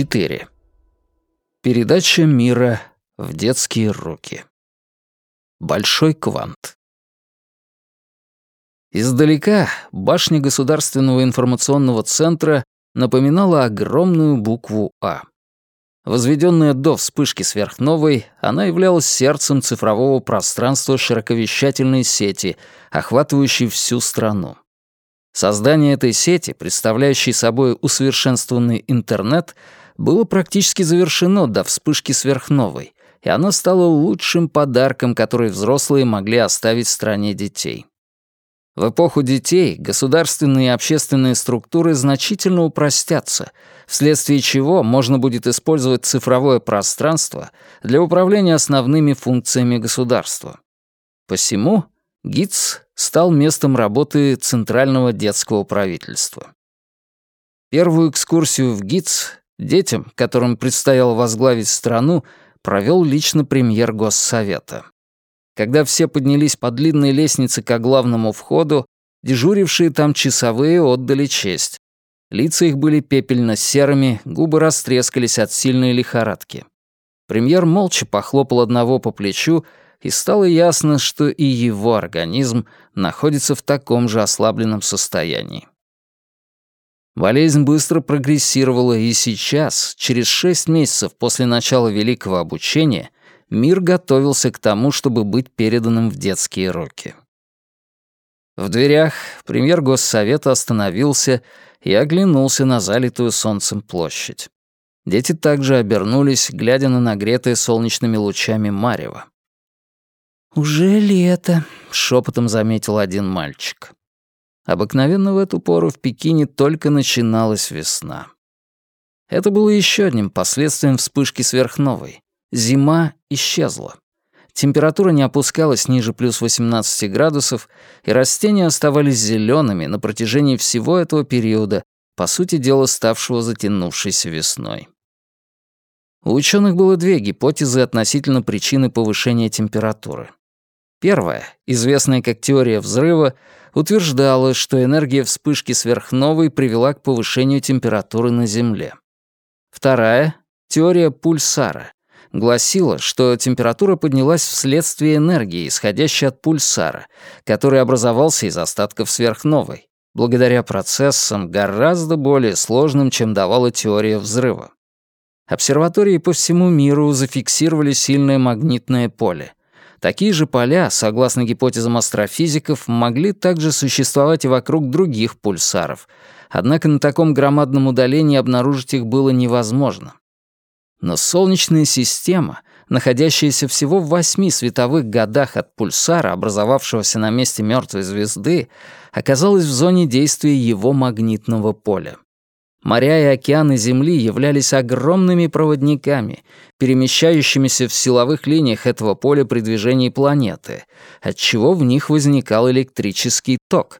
4. Передача мира в детские руки. Большой квант. Издалека башня Государственного информационного центра напоминала огромную букву «А». Возведенная до вспышки сверхновой, она являлась сердцем цифрового пространства широковещательной сети, охватывающей всю страну. Создание этой сети, представляющей собой усовершенствованный интернет, было практически завершено до вспышки сверхновой, и оно стало лучшим подарком, который взрослые могли оставить стране детей. В эпоху детей государственные и общественные структуры значительно упростятся, вследствие чего можно будет использовать цифровое пространство для управления основными функциями государства. Посему ГИЦ стал местом работы Центрального детского правительства. Первую экскурсию в ГИЦ детям, которым предстояло возглавить страну, провел лично премьер Госсовета. Когда все поднялись по длинной лестнице к главному входу, дежурившие там часовые отдали честь. Лица их были пепельно-серыми, губы растрескались от сильной лихорадки. Премьер молча похлопал одного по плечу и стало ясно, что и его организм находится в таком же ослабленном состоянии. Болезнь быстро прогрессировала, и сейчас, через шесть месяцев после начала великого обучения, мир готовился к тому, чтобы быть переданным в детские руки. В дверях премьер Госсовета остановился и оглянулся на залитую солнцем площадь. Дети также обернулись, глядя на нагретое солнечными лучами марево. «Уже лето», — шепотом заметил один мальчик. Обыкновенно в эту пору в Пекине только начиналась весна. Это было еще одним последствием вспышки сверхновой. Зима исчезла. Температура не опускалась ниже плюс 18 градусов, и растения оставались зелеными на протяжении всего этого периода, по сути дела ставшего затянувшейся весной. У ученых было две гипотезы относительно причины повышения температуры. Первая, известная как теория взрыва, утверждала, что энергия вспышки сверхновой привела к повышению температуры на Земле. Вторая, теория пульсара, гласила, что температура поднялась вследствие энергии, исходящей от пульсара, который образовался из остатков сверхновой, благодаря процессам гораздо более сложным, чем давала теория взрыва. Обсерватории по всему миру зафиксировали сильное магнитное поле — Такие же поля, согласно гипотезам астрофизиков, могли также существовать и вокруг других пульсаров, однако на таком громадном удалении обнаружить их было невозможно. Но Солнечная система, находящаяся всего в восьми световых годах от пульсара, образовавшегося на месте мертвой звезды, оказалась в зоне действия его магнитного поля. Моря и океаны Земли являлись огромными проводниками, перемещающимися в силовых линиях этого поля при движении планеты, отчего в них возникал электрический ток.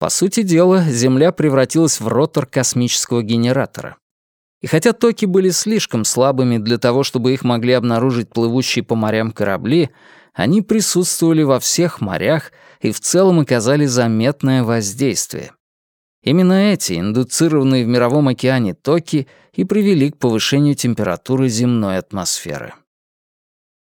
По сути дела, Земля превратилась в ротор космического генератора. И хотя токи были слишком слабыми для того, чтобы их могли обнаружить плывущие по морям корабли, они присутствовали во всех морях и в целом оказали заметное воздействие. Именно эти, индуцированные в Мировом океане токи, и привели к повышению температуры земной атмосферы.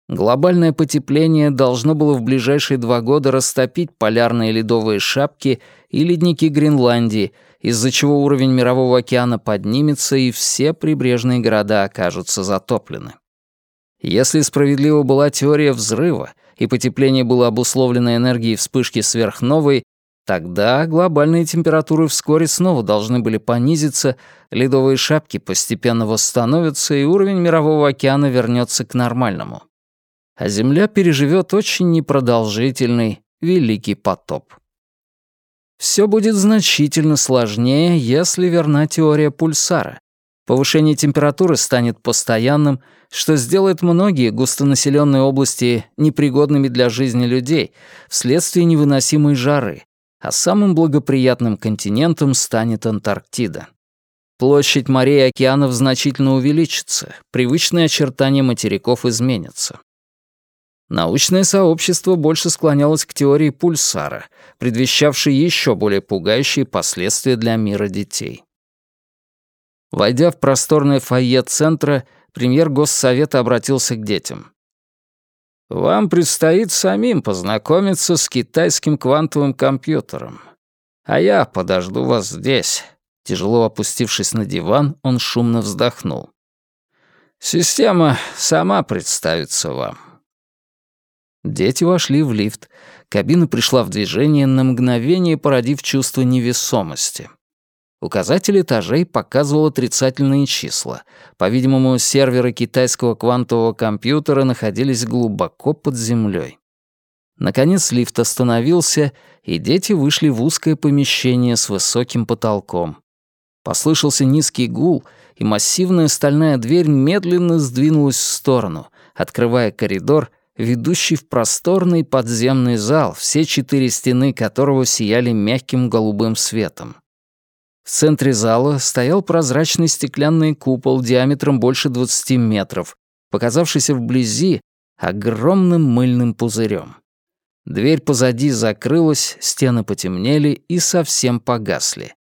Глобальное потепление должно было в ближайшие два года растопить полярные ледовые шапки и ледники Гренландии, из-за чего уровень Мирового океана поднимется и все прибрежные города окажутся затоплены. Если справедлива была теория взрыва, и потепление было обусловлено энергией вспышки сверхновой, Тогда глобальные температуры вскоре снова должны были понизиться, ледовые шапки постепенно восстановятся, и уровень Мирового океана вернется к нормальному. А Земля переживет очень непродолжительный Великий потоп. Все будет значительно сложнее, если верна теория пульсара. Повышение температуры станет постоянным, что сделает многие густонаселенные области непригодными для жизни людей вследствие невыносимой жары, а самым благоприятным континентом станет Антарктида. Площадь морей и океанов значительно увеличится, привычные очертания материков изменятся. Научное сообщество больше склонялось к теории пульсара, предвещавшей еще более пугающие последствия для мира детей. Войдя в просторное фойе центра, премьер Госсовета обратился к детям. «Вам предстоит самим познакомиться с китайским квантовым компьютером. А я подожду вас здесь». Тяжело опустившись на диван, он шумно вздохнул. «Система сама представится вам». Дети вошли в лифт. Кабина пришла в движение на мгновение, породив чувство невесомости. Указатель этажей показывал отрицательные числа. По-видимому, серверы китайского квантового компьютера находились глубоко под землей. Наконец лифт остановился, и дети вышли в узкое помещение с высоким потолком. Послышался низкий гул, и массивная стальная дверь медленно сдвинулась в сторону, открывая коридор, ведущий в просторный подземный зал, все четыре стены которого сияли мягким голубым светом. В центре зала стоял прозрачный стеклянный купол диаметром больше 20 метров, показавшийся вблизи огромным мыльным пузырем. Дверь позади закрылась, стены потемнели и совсем погасли.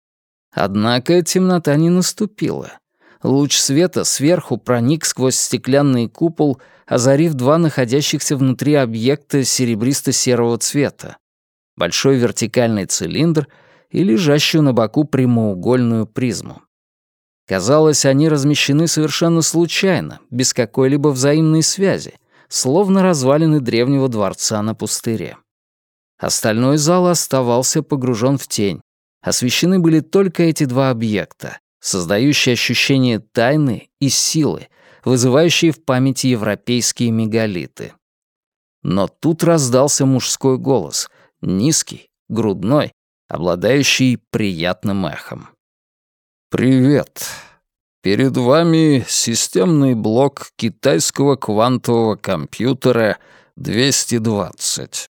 Однако темнота не наступила. Луч света сверху проник сквозь стеклянный купол, озарив два находящихся внутри объекта серебристо-серого цвета. Большой вертикальный цилиндр — и лежащую на боку прямоугольную призму. Казалось, они размещены совершенно случайно, без какой-либо взаимной связи, словно развалины древнего дворца на пустыре. Остальной зал оставался погружен в тень. Освещены были только эти два объекта, создающие ощущение тайны и силы, вызывающие в памяти европейские мегалиты. Но тут раздался мужской голос, низкий, грудной, обладающий приятным эхом. «Привет. Перед вами системный блок китайского квантового компьютера 220».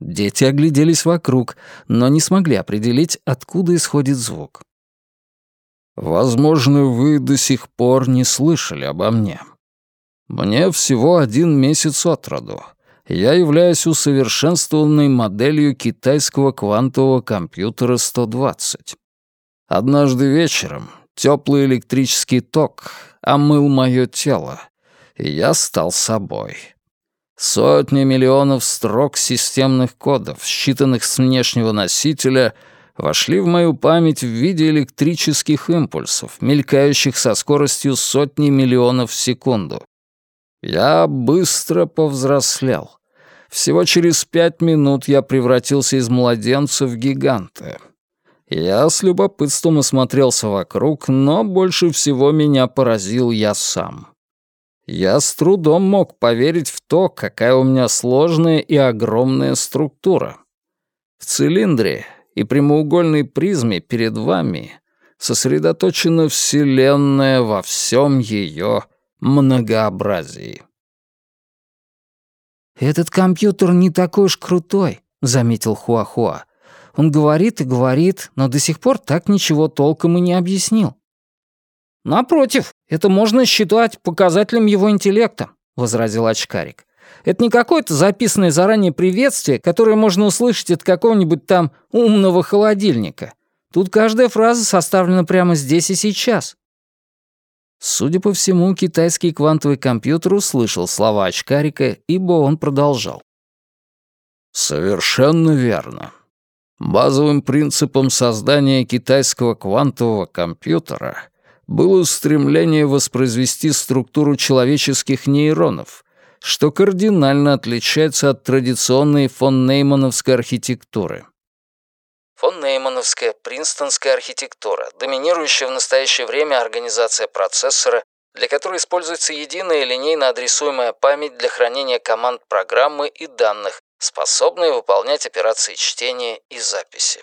Дети огляделись вокруг, но не смогли определить, откуда исходит звук. «Возможно, вы до сих пор не слышали обо мне. Мне всего один месяц от роду я являюсь усовершенствованной моделью китайского квантового компьютера 120. Однажды вечером теплый электрический ток омыл мое тело, и я стал собой. Сотни миллионов строк системных кодов, считанных с внешнего носителя, вошли в мою память в виде электрических импульсов, мелькающих со скоростью сотни миллионов в секунду. Я быстро повзрослел. Всего через пять минут я превратился из младенца в гиганта. Я с любопытством осмотрелся вокруг, но больше всего меня поразил я сам. Я с трудом мог поверить в то, какая у меня сложная и огромная структура. В цилиндре и прямоугольной призме перед вами сосредоточена Вселенная во всем ее многообразии. «Этот компьютер не такой уж крутой», — заметил Хуахуа. «Он говорит и говорит, но до сих пор так ничего толком и не объяснил». «Напротив, это можно считать показателем его интеллекта», — возразил очкарик. «Это не какое-то записанное заранее приветствие, которое можно услышать от какого-нибудь там умного холодильника. Тут каждая фраза составлена прямо здесь и сейчас». Судя по всему, китайский квантовый компьютер услышал слова очкарика, ибо он продолжал. «Совершенно верно. Базовым принципом создания китайского квантового компьютера было стремление воспроизвести структуру человеческих нейронов, что кардинально отличается от традиционной фон Неймановской архитектуры. Фон Неймановская принстонская архитектура, доминирующая в настоящее время организация процессора, для которой используется единая линейно адресуемая память для хранения команд программы и данных, способные выполнять операции чтения и записи.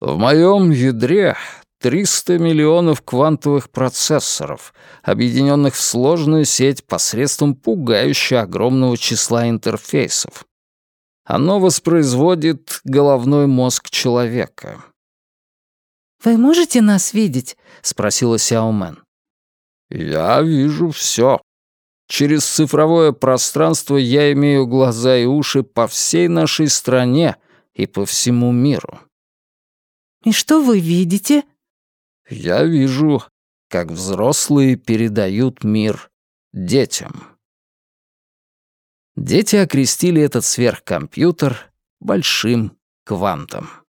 В моем ядре 300 миллионов квантовых процессоров, объединенных в сложную сеть посредством пугающе огромного числа интерфейсов. Оно воспроизводит головной мозг человека. «Вы можете нас видеть?» — спросила Сяомен. «Я вижу все. Через цифровое пространство я имею глаза и уши по всей нашей стране и по всему миру». «И что вы видите?» Я вижу, как взрослые передают мир детям. Дети окрестили этот сверхкомпьютер большим квантом.